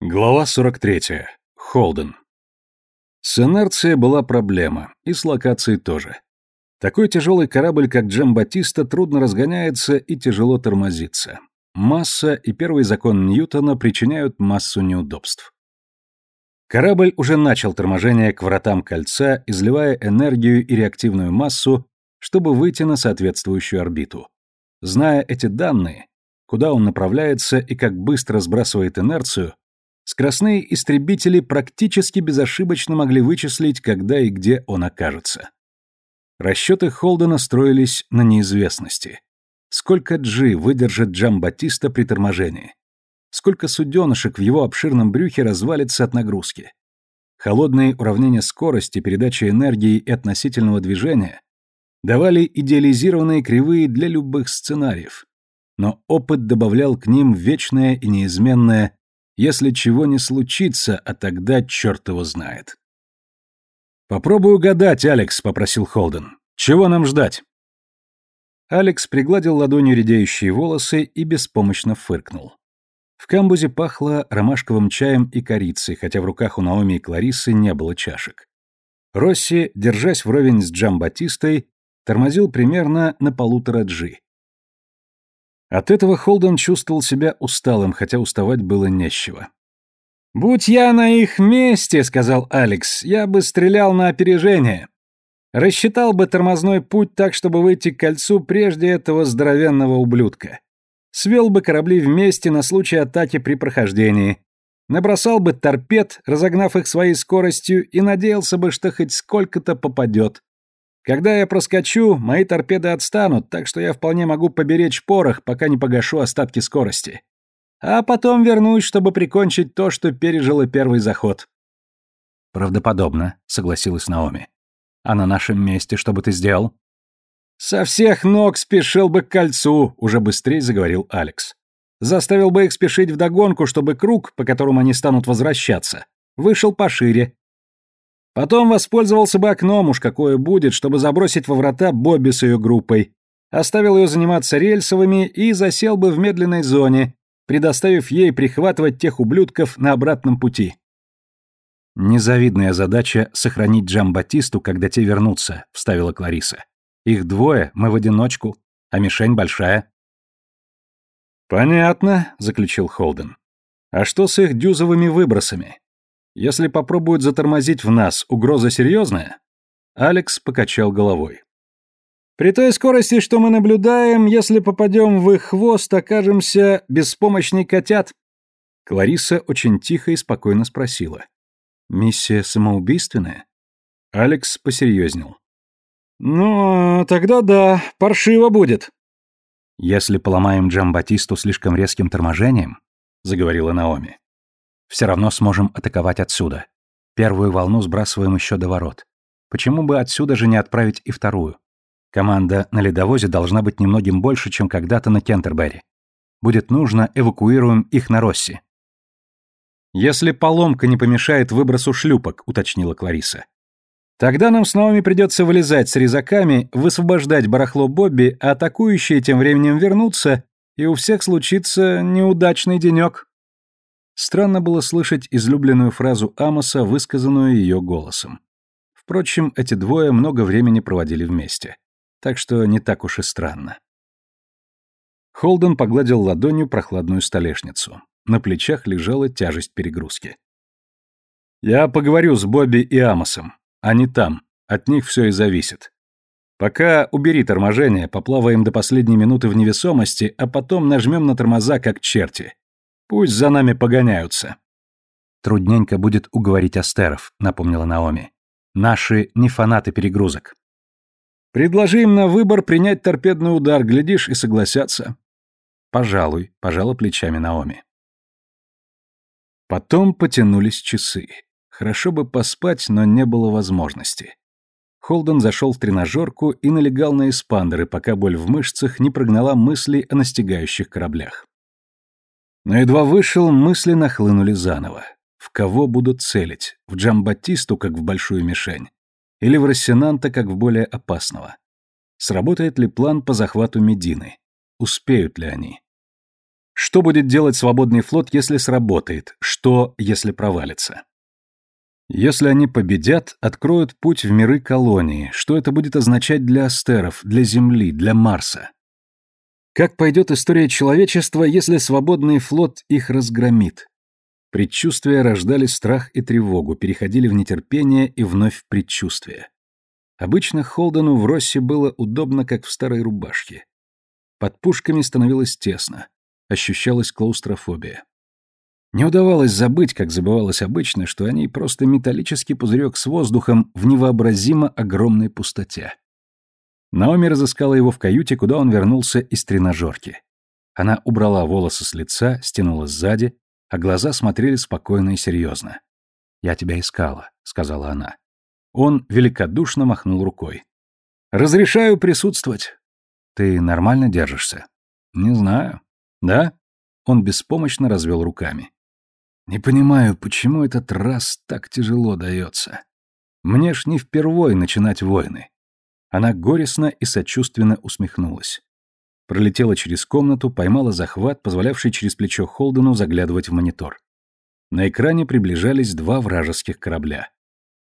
Глава 43. Холден. С инерцией была проблема, и с локацией тоже. Такой тяжелый корабль, как Джамбатиста, трудно разгоняется и тяжело тормозится. Масса и первый закон Ньютона причиняют массу неудобств. Корабль уже начал торможение к вратам кольца, изливая энергию и реактивную массу, чтобы выйти на соответствующую орбиту. Зная эти данные, куда он направляется и как быстро сбрасывает инерцию, скоростные истребители практически безошибочно могли вычислить, когда и где он окажется. Расчеты Холдена строились на неизвестности. Сколько G выдержит Джамбатиста при торможении? Сколько суденышек в его обширном брюхе развалится от нагрузки? Холодные уравнения скорости, передачи энергии и относительного движения давали идеализированные кривые для любых сценариев. Но опыт добавлял к ним вечное и неизменное если чего не случится, а тогда черт его знает. «Попробуй угадать, Алекс», — попросил Холден. «Чего нам ждать?» Алекс пригладил ладонью редеющие волосы и беспомощно фыркнул. В камбузе пахло ромашковым чаем и корицей, хотя в руках у Наоми и Кларисы не было чашек. Росси, держась вровень с Джамбатистой, тормозил примерно на полутора джи. От этого Холден чувствовал себя усталым, хотя уставать было нечего. «Будь я на их месте», — сказал Алекс, — «я бы стрелял на опережение. Рассчитал бы тормозной путь так, чтобы выйти к кольцу прежде этого здоровенного ублюдка. Свел бы корабли вместе на случай атаки при прохождении. Набросал бы торпед, разогнав их своей скоростью, и надеялся бы, что хоть сколько-то попадет. Когда я проскочу, мои торпеды отстанут, так что я вполне могу поберечь порох, пока не погашу остатки скорости. А потом вернусь, чтобы прикончить то, что пережило первый заход. Правдоподобно, согласилась Наоми. А на нашем месте что бы ты сделал? Со всех ног спешил бы к кольцу, уже быстрее заговорил Алекс. Заставил бы их спешить вдогонку, чтобы круг, по которому они станут возвращаться, вышел пошире, Потом воспользовался бы окном, уж какое будет, чтобы забросить во врата Бобби с ее группой. Оставил ее заниматься рельсовыми и засел бы в медленной зоне, предоставив ей прихватывать тех ублюдков на обратном пути. «Незавидная задача — сохранить Джамбатисту, когда те вернутся», — вставила Клариса. «Их двое, мы в одиночку, а мишень большая». «Понятно», — заключил Холден. «А что с их дюзовыми выбросами? Если попробуют затормозить в нас, угроза серьезная?» Алекс покачал головой. «При той скорости, что мы наблюдаем, если попадем в их хвост, окажемся беспомощней котят». Клариса очень тихо и спокойно спросила. «Миссия самоубийственная?» Алекс посерьезнел. «Ну, тогда да, паршиво будет». «Если поломаем Джамбатисту слишком резким торможением», — заговорила Наоми, все равно сможем атаковать отсюда. Первую волну сбрасываем еще до ворот. Почему бы отсюда же не отправить и вторую? Команда на ледовозе должна быть немногим больше, чем когда-то на Кентербери. Будет нужно, эвакуируем их на Росси. «Если поломка не помешает выбросу шлюпок», — уточнила Клариса. «Тогда нам с новыми придется вылезать с резаками, высвобождать барахло Бобби, а атакующие тем временем вернутся, и у всех случится неудачный денек». Странно было слышать излюбленную фразу Амоса, высказанную ее голосом. Впрочем, эти двое много времени проводили вместе. Так что не так уж и странно. Холден погладил ладонью прохладную столешницу. На плечах лежала тяжесть перегрузки. «Я поговорю с Бобби и Амосом. Они там. От них все и зависит. Пока убери торможение, поплаваем до последней минуты в невесомости, а потом нажмем на тормоза, как черти. Пусть за нами погоняются. Трудненько будет уговорить астеров, напомнила Наоми. Наши не фанаты перегрузок. Предложи им на выбор принять торпедный удар, глядишь, и согласятся. Пожалуй, пожала плечами Наоми. Потом потянулись часы. Хорошо бы поспать, но не было возможности. Холден зашел в тренажерку и налегал на эспандеры, пока боль в мышцах не прогнала мысли о настигающих кораблях. Но едва вышел, мысли нахлынули заново. В кого будут целить? В Джамбатисту, как в большую мишень? Или в Рассенанта, как в более опасного? Сработает ли план по захвату Медины? Успеют ли они? Что будет делать свободный флот, если сработает? Что, если провалится? Если они победят, откроют путь в миры колонии, что это будет означать для астеров, для Земли, для Марса? Как пойдет история человечества, если свободный флот их разгромит? Предчувствия рождали страх и тревогу, переходили в нетерпение и вновь в предчувствие. Обычно Холдену в Россе было удобно, как в старой рубашке. Под пушками становилось тесно, ощущалась клаустрофобия. Не удавалось забыть, как забывалось обычно, что они просто металлический пузырек с воздухом в невообразимо огромной пустоте. Наоми разыскала его в каюте, куда он вернулся из тренажерки. Она убрала волосы с лица, стянула сзади, а глаза смотрели спокойно и серьезно. «Я тебя искала», — сказала она. Он великодушно махнул рукой. «Разрешаю присутствовать». «Ты нормально держишься?» «Не знаю». «Да?» Он беспомощно развел руками. Не понимаю, почему этот раз так тяжело дается. Мне ж не впервой начинать войны. Она горестно и сочувственно усмехнулась. Пролетела через комнату, поймала захват, позволявший через плечо Холдену заглядывать в монитор. На экране приближались два вражеских корабля.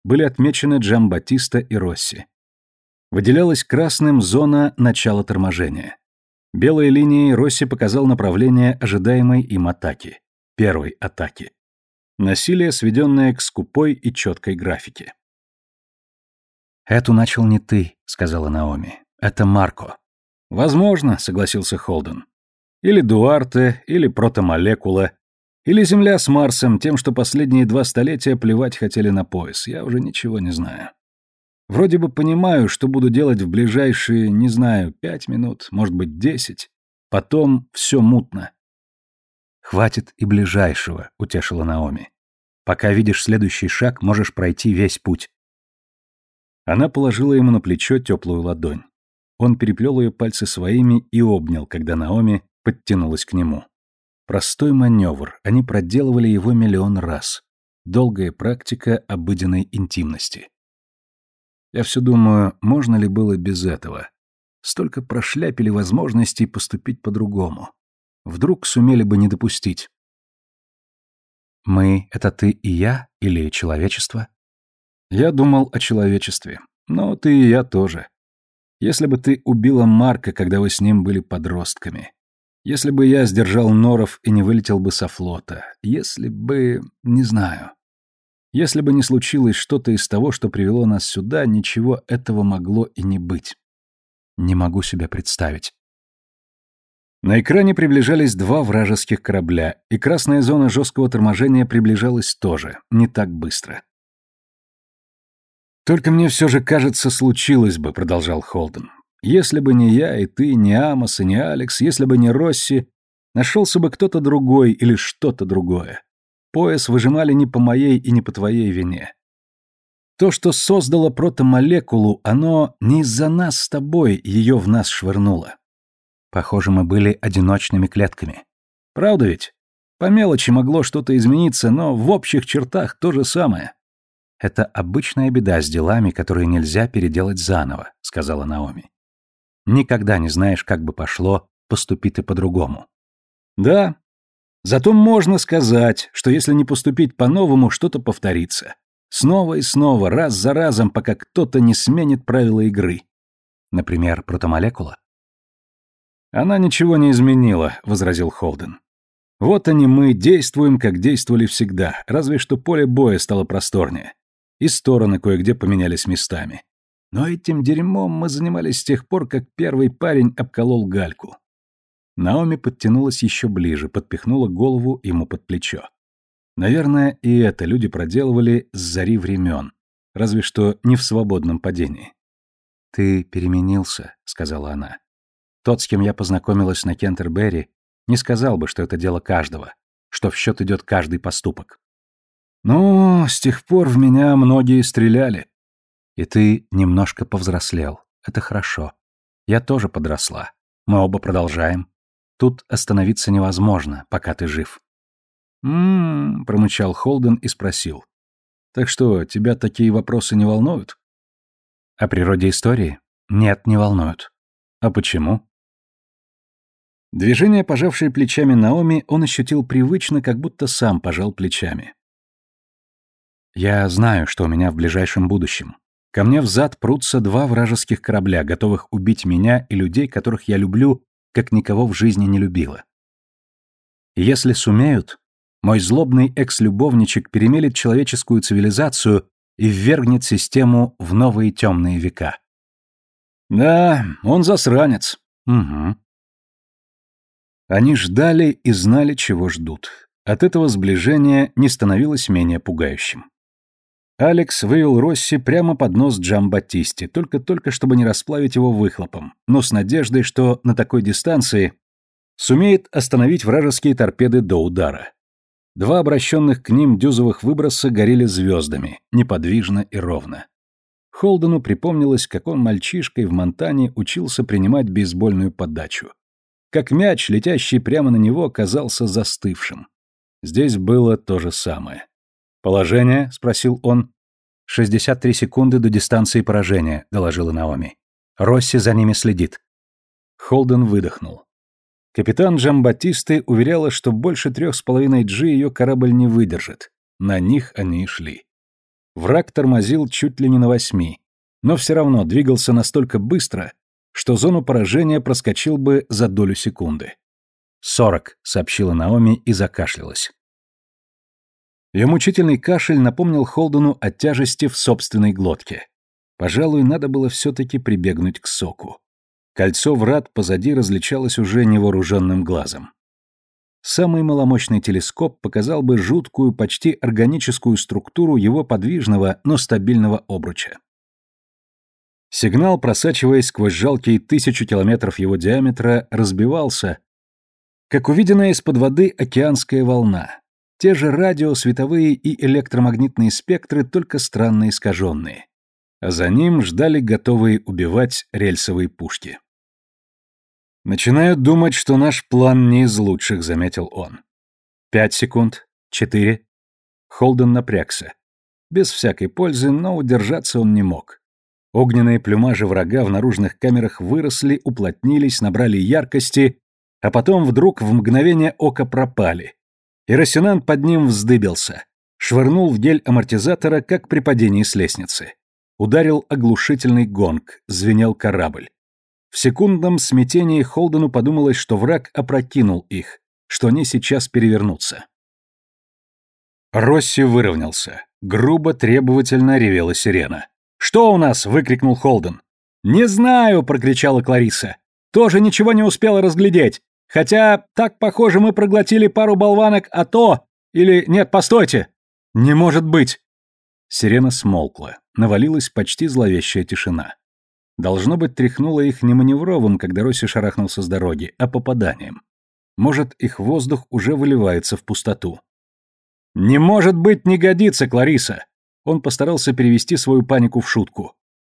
Были отмечены Джамбатиста и Росси. Выделялась красным зона начала торможения. Белой линией Росси показал направление ожидаемой им атаки первой атаки. Насилие, сведенное к скупой и четкой графике. «Эту начал не ты», — сказала Наоми. «Это Марко». «Возможно», — согласился Холден. «Или Дуарте, или протомолекула, или Земля с Марсом, тем, что последние два столетия плевать хотели на пояс. Я уже ничего не знаю. Вроде бы понимаю, что буду делать в ближайшие, не знаю, пять минут, может быть, десять. Потом все мутно. «Хватит и ближайшего», — утешила Наоми. «Пока видишь следующий шаг, можешь пройти весь путь». Она положила ему на плечо теплую ладонь. Он переплел ее пальцы своими и обнял, когда Наоми подтянулась к нему. Простой маневр, они проделывали его миллион раз. Долгая практика обыденной интимности. Я все думаю, можно ли было без этого? Столько прошляпили возможностей поступить по-другому. Вдруг сумели бы не допустить. «Мы — это ты и я или человечество?» «Я думал о человечестве. Но ты и я тоже. Если бы ты убила Марка, когда вы с ним были подростками. Если бы я сдержал Норов и не вылетел бы со флота. Если бы... не знаю. Если бы не случилось что-то из того, что привело нас сюда, ничего этого могло и не быть. Не могу себе представить. На экране приближались два вражеских корабля, и красная зона жесткого торможения приближалась тоже, не так быстро. «Только мне все же кажется, случилось бы», — продолжал Холден. «Если бы не я, и ты, не Амос, и не Алекс, если бы не Росси, нашелся бы кто-то другой или что-то другое. Пояс выжимали не по моей и не по твоей вине. То, что создало протомолекулу, оно не из-за нас с тобой ее в нас швырнуло. Похоже, мы были одиночными клетками. Правда ведь? По мелочи могло что-то измениться, но в общих чертах то же самое. Это обычная беда с делами, которые нельзя переделать заново, сказала Наоми. Никогда не знаешь, как бы пошло, поступи ты по-другому. Да. Зато можно сказать, что если не поступить по-новому, что-то повторится. Снова и снова, раз за разом, пока кто-то не сменит правила игры. Например, протомолекула? «Она ничего не изменила», — возразил Холден. «Вот они мы действуем, как действовали всегда, разве что поле боя стало просторнее. И стороны кое-где поменялись местами. Но этим дерьмом мы занимались с тех пор, как первый парень обколол гальку». Наоми подтянулась еще ближе, подпихнула голову ему под плечо. Наверное, и это люди проделывали с зари времен, разве что не в свободном падении. «Ты переменился», — сказала она. Тот, с кем я познакомилась на Кентербери, не сказал бы, что это дело каждого, что в счет идет каждый поступок. Ну, с тех пор в меня многие стреляли. И ты немножко повзрослел. Это хорошо. Я тоже подросла. Мы оба продолжаем. Тут остановиться невозможно, пока ты жив. «М-м-м», промычал Холден и спросил. «Так что, тебя такие вопросы не волнуют?» «О природе истории? Нет, не волнуют». «А почему?» Движение, пожавшее плечами Наоми, он ощутил привычно, как будто сам пожал плечами. «Я знаю, что у меня в ближайшем будущем. Ко мне взад прутся два вражеских корабля, готовых убить меня и людей, которых я люблю, как никого в жизни не любила. И если сумеют, мой злобный экс-любовничек перемелет человеческую цивилизацию и ввергнет систему в новые темные века». «Да, он засранец». «Угу. Они ждали и знали, чего ждут. От этого сближения не становилось менее пугающим. Алекс вывел Росси прямо под нос Джамбатисти, только-только чтобы не расплавить его выхлопом, но с надеждой, что на такой дистанции сумеет остановить вражеские торпеды до удара. Два обращенных к ним дюзовых выброса горели звездами, неподвижно и ровно. Холдену припомнилось, как он мальчишкой в Монтане учился принимать бейсбольную подачу как мяч, летящий прямо на него, казался застывшим. Здесь было то же самое. «Положение?» — спросил он. «Шестьдесят три секунды до дистанции поражения», — доложила Наоми. «Росси за ними следит». Холден выдохнул. Капитан Джамбатисты уверяла, что больше трех с половиной джи ее корабль не выдержит. На них они и шли. Враг тормозил чуть ли не на восьми, но все равно двигался настолько быстро, что зону поражения проскочил бы за долю секунды. «Сорок», — сообщила Наоми и закашлялась. Ее мучительный кашель напомнил Холдену о тяжести в собственной глотке. Пожалуй, надо было все-таки прибегнуть к соку. Кольцо врат позади различалось уже невооруженным глазом. Самый маломощный телескоп показал бы жуткую, почти органическую структуру его подвижного, но стабильного обруча. Сигнал, просачиваясь сквозь жалкие тысячу километров его диаметра, разбивался, как увиденная из-под воды океанская волна. Те же радио, световые и электромагнитные спектры, только странно искаженные. А за ним ждали готовые убивать рельсовые пушки. «Начинаю думать, что наш план не из лучших», — заметил он. «Пять секунд. Четыре». Холден напрягся. Без всякой пользы, но удержаться он не мог. Огненные плюмажи врага в наружных камерах выросли, уплотнились, набрали яркости, а потом вдруг в мгновение ока пропали. И Рассенант под ним вздыбился, швырнул в гель амортизатора, как при падении с лестницы. Ударил оглушительный гонг, звенел корабль. В секундном смятении Холдену подумалось, что враг опрокинул их, что они сейчас перевернутся. Росси выровнялся. Грубо, требовательно ревела сирена. «Что у нас?» — выкрикнул Холден. «Не знаю!» — прокричала Клариса. «Тоже ничего не успела разглядеть. Хотя, так похоже, мы проглотили пару болванок, а то... Или нет, постойте! Не может быть!» Сирена смолкла. Навалилась почти зловещая тишина. Должно быть, тряхнуло их не маневровым, когда Росси шарахнулся с дороги, а попаданием. Может, их воздух уже выливается в пустоту. «Не может быть, не годится, Клариса! Он постарался перевести свою панику в шутку.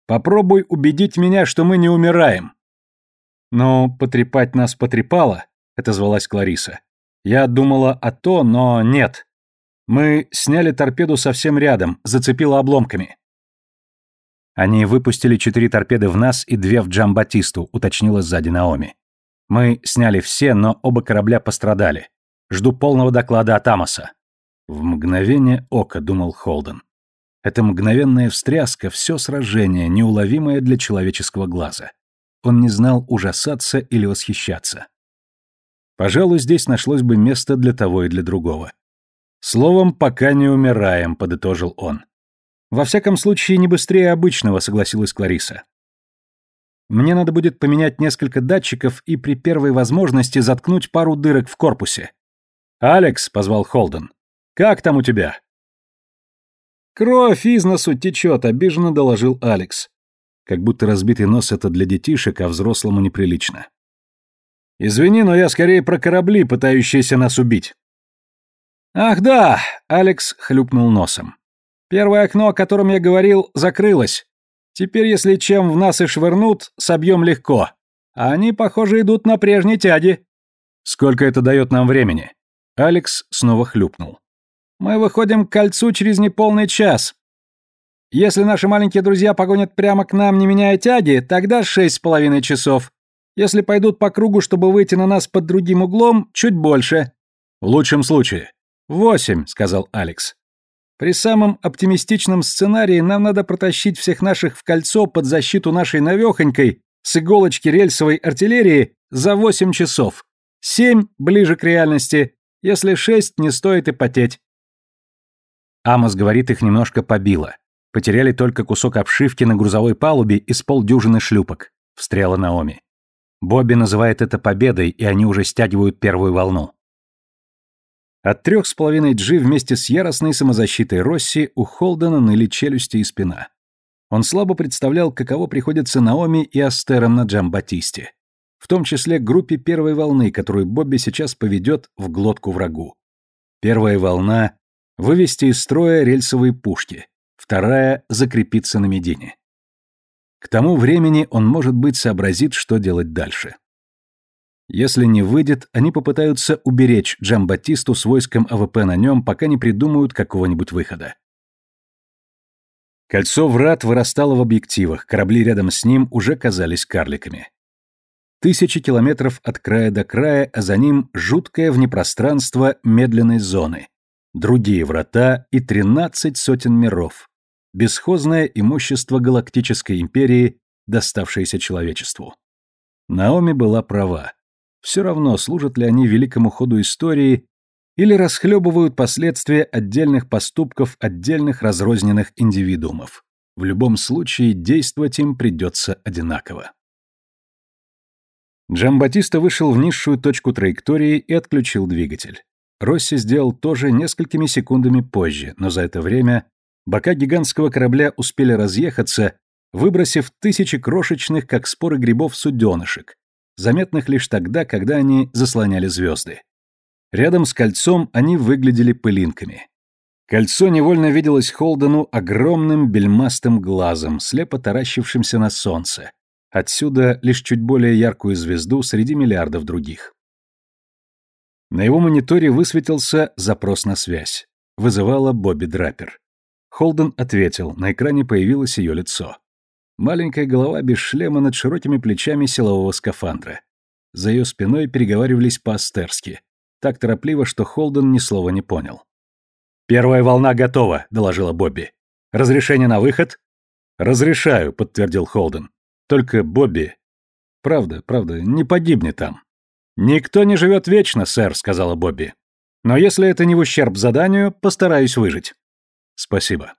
«Попробуй убедить меня, что мы не умираем». «Но потрепать нас потрепало», — это звалась Клариса. «Я думала о то, но нет. Мы сняли торпеду совсем рядом, зацепило обломками». «Они выпустили четыре торпеды в нас и две в Джамбатисту», — уточнила сзади Наоми. «Мы сняли все, но оба корабля пострадали. Жду полного доклада от Амоса». В мгновение ока думал Холден. Эта мгновенная встряска, все сражение, неуловимое для человеческого глаза. Он не знал, ужасаться или восхищаться. Пожалуй, здесь нашлось бы место для того и для другого. Словом, пока не умираем, подытожил он. Во всяком случае, не быстрее обычного, согласилась Клариса. Мне надо будет поменять несколько датчиков и при первой возможности заткнуть пару дырок в корпусе. «Алекс», — позвал Холден, — «как там у тебя?» «Кровь из носу течет», — обиженно доложил Алекс. Как будто разбитый нос — это для детишек, а взрослому неприлично. «Извини, но я скорее про корабли, пытающиеся нас убить». «Ах да!» — Алекс хлюпнул носом. «Первое окно, о котором я говорил, закрылось. Теперь, если чем в нас и швырнут, собьем легко. А они, похоже, идут на прежней тяге». «Сколько это дает нам времени?» Алекс снова хлюпнул. Мы выходим к кольцу через неполный час. Если наши маленькие друзья погонят прямо к нам, не меняя тяги, тогда шесть с половиной часов. Если пойдут по кругу, чтобы выйти на нас под другим углом, чуть больше. В лучшем случае. Восемь, сказал Алекс. При самом оптимистичном сценарии нам надо протащить всех наших в кольцо под защиту нашей навехонькой с иголочки рельсовой артиллерии за восемь часов. Семь ближе к реальности, если шесть не стоит и потеть. Амос говорит, их немножко побило. Потеряли только кусок обшивки на грузовой палубе и с полдюжины шлюпок, встряла Наоми. Бобби называет это победой, и они уже стягивают первую волну. От трех с половиной G вместе с яростной самозащитой Росси у Холдена ныли челюсти и спина. Он слабо представлял, каково приходится Наоми и Астерам на Джамбатисте, в том числе группе первой волны, которую Бобби сейчас поведет в глотку врагу. Первая волна — вывести из строя рельсовые пушки, вторая — закрепиться на Медине. К тому времени он, может быть, сообразит, что делать дальше. Если не выйдет, они попытаются уберечь Джамбатисту с войском АВП на нем, пока не придумают какого-нибудь выхода. Кольцо врат вырастало в объективах, корабли рядом с ним уже казались карликами. Тысячи километров от края до края, а за ним жуткое внепространство медленной зоны, другие врата и тринадцать сотен миров, бесхозное имущество галактической империи, доставшееся человечеству. Наоми была права. Все равно, служат ли они великому ходу истории или расхлебывают последствия отдельных поступков отдельных разрозненных индивидуумов. В любом случае, действовать им придется одинаково. Джамбатиста вышел в низшую точку траектории и отключил двигатель. Росси сделал то же несколькими секундами позже, но за это время бока гигантского корабля успели разъехаться, выбросив тысячи крошечных, как споры грибов, суденышек, заметных лишь тогда, когда они заслоняли звезды. Рядом с кольцом они выглядели пылинками. Кольцо невольно виделось Холдену огромным бельмастым глазом, слепо таращившимся на солнце. Отсюда лишь чуть более яркую звезду среди миллиардов других. На его мониторе высветился запрос на связь. Вызывала Бобби Драпер. Холден ответил, на экране появилось ее лицо. Маленькая голова без шлема над широкими плечами силового скафандра. За ее спиной переговаривались по-астерски. Так торопливо, что Холден ни слова не понял. «Первая волна готова», — доложила Бобби. «Разрешение на выход?» «Разрешаю», — подтвердил Холден. «Только Бобби...» «Правда, правда, не погибни там». «Никто не живет вечно, сэр», — сказала Бобби. «Но если это не в ущерб заданию, постараюсь выжить». «Спасибо».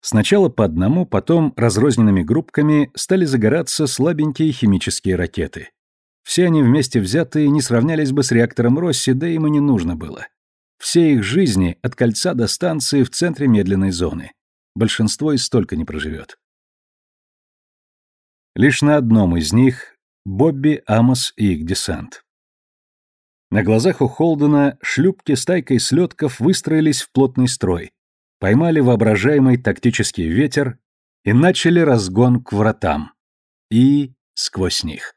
Сначала по одному, потом разрозненными группками стали загораться слабенькие химические ракеты. Все они вместе взятые не сравнялись бы с реактором Росси, да им и не нужно было. Все их жизни от кольца до станции в центре медленной зоны. Большинство и столько не проживет. Лишь на одном из них — Бобби, Амос и их десант. На глазах у Холдена шлюпки с тайкой слетков выстроились в плотный строй, поймали воображаемый тактический ветер и начали разгон к вратам. И сквозь них.